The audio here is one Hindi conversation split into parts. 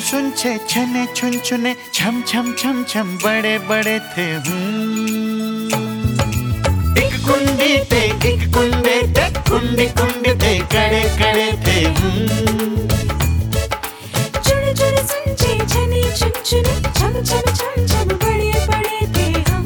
सुनछे छने छुन छुने छम छम छम छम बड़े बड़े थे हम। एक कुंडी थे एक कुंडे थे कुंडी कुंडी थे कड़े कड़े थे जुड़ सुनचे छने चुन चुने छम छम छम छम बड़े बड़े थे हम।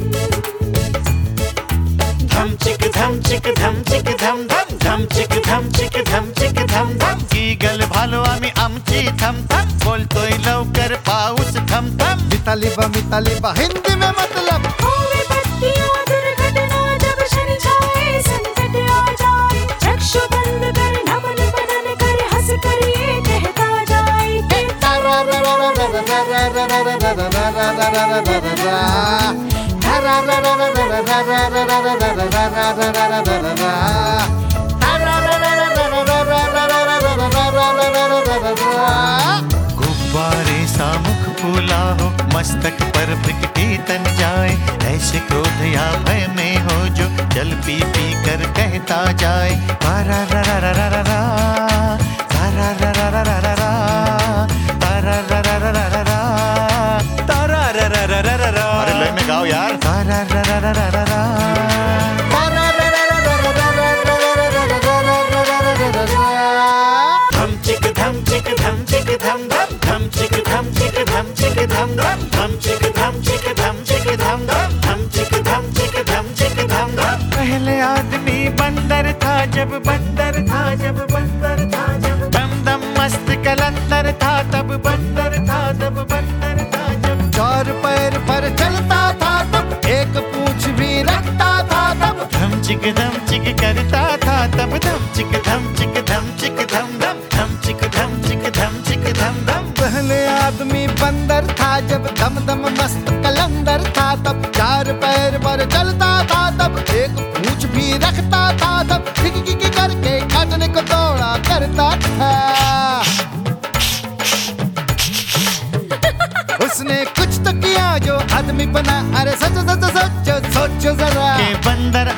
धम चिक धम चिक धम चिक धम धम धम चिक धम चिक धम चिक धम धम गल भालो आम्ही आमची थम थम बोलतोय लवकर पाऊस थम थम। मिताली बा मिताली बा हिंदी में मतलब। होवे बत्तियाँ दुर्घटना जब शनि छाए संकट आ जाए। चक्षु बंद कर नमन बदन कर हंस कर ये कहता जाए। कि गुब्बारे मस्तक पर बिकटी तन जाए ऐसे क्रोध या भय में हो जो जल पी पी कर कहता जाए तारा रा रा रा रा रा रा, तारा रा रा रा रा रा रा, तारा रा रा रा रा रा रा, तारा रा रा रा रा रा रा। अरे लय में गाओ यार तारा रा रा रा रा रा आदमी बंदर था, जब बंदर था, जब बंदर था, जब दम दम मस्त कलंदर था, तब बंदर था, तब बंदर था, जब चार पैर पर चलता था, तब एक पूछ भी रखता था, तब धम चिक धम चिक करता था, तब धम चिक धम चिक धम चिक धम धम धम चिक धम चिक धम चिक धम धम पहले आदमी बंदर था, जब दम दम मस्त कलंदर था, तब चार पैर पर चलता था, तब एक रखता था, सब टिक करके काटने को दौड़ा करता था। उसने कुछ तो किया, जो आदमी बना। अरे सच सच सच, सोचो जरा। के बंदर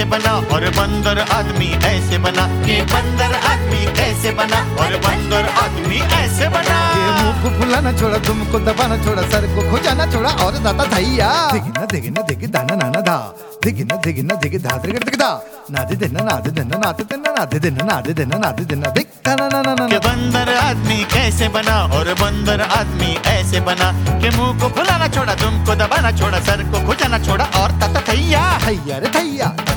कैसे बना और बंदर आदमी ऐसे बना। के बंदर आदमी कैसे बना और बंदर आदमी ऐसे बना। ये मुँह को फुलाना छोड़ा तुमको दबाना छोड़ा सर को खुजाना छोड़ा और दाता धैया दिगिना दिगिना दिगी दाना नाना धा दिगिना दिगिना दिगी धा दिगिना दिगी धा नादे देना नादे देना नादे देना नादे देना नादे देना नादे देना दिख ना ना ना ना बंदर आदमी कैसे बना और बंदर आदमी ऐसे बना। के मुँह को फुलाना छोड़ा तुमको दबाना छोड़ा सर को खुजाना छोड़ा और तत थैया थैया रे थैया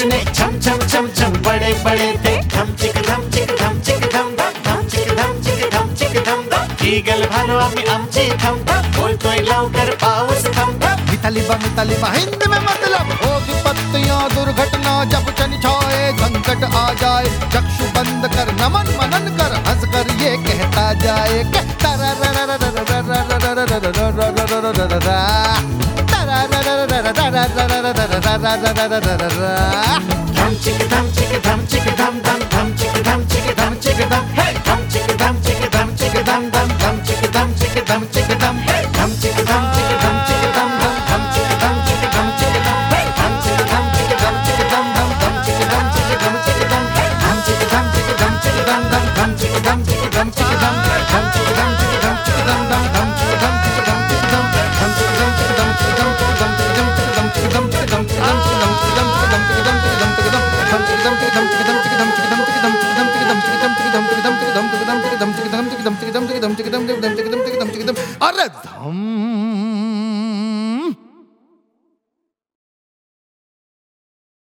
चुन छम छम छम छम बड़े बड़े थे धम चिक धम चिक धम चिक धम धम धम चिक धम चिक धम चिक धम धम गल भालो आम्ही आमची थम थम बोलतोय लवकर पाऊस थम बा मिताली बा हिंदी में मतलब होगी पत्तियाँ दुर्घटना जब चन छाए संकट आ जाए चक्षु बंद कर नमन मनन कर हंस कर ये कहता जाए कहता da da da da da da da. Dum chicka dum chicka dum chicka dum dum dum chicka dum chicka dum chicka dum hey dum chicka dum chicka dum chicka dum dum dum chicka dum chicka dum chicka dum hey dum chicka dum chicka dum chicka dum dum dum chicka dum chicka dum chicka dum hey dum chicka dum chicka dum chicka dum dum dum chicka dum chicka dum chicka dum hey dum chicka dum chicka dum chicka dum dum dum chicka dum chicka dum chicka dum धम चिक धम चिक धम चिक अरे धम